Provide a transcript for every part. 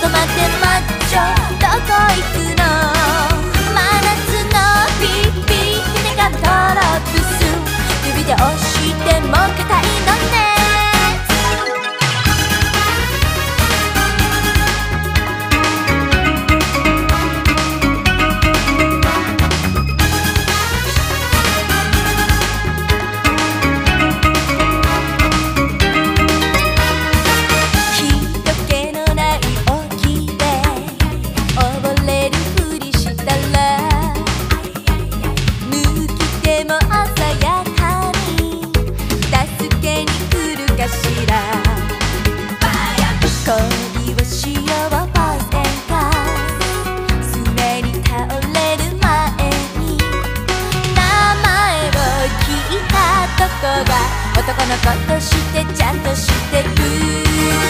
と待ってマッチョ。どこ行くの？真夏のピッピ手がドロップス。指で押しても硬い男の子としてちゃんとしてる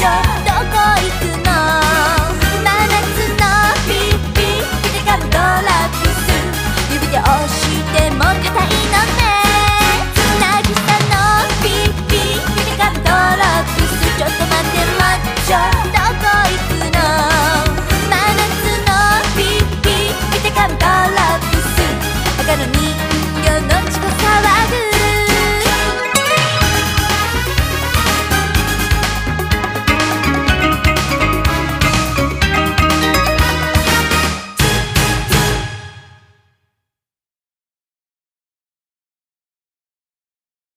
まなつの？ピッピピピカブトラックス」「ゆびでおしてもぜたいいのね」「ナイスしたのピッピ」「ピピカブトラックス」「ちょっとまってまってちょっとこいつの」「まなつのピッピピピカブトラック何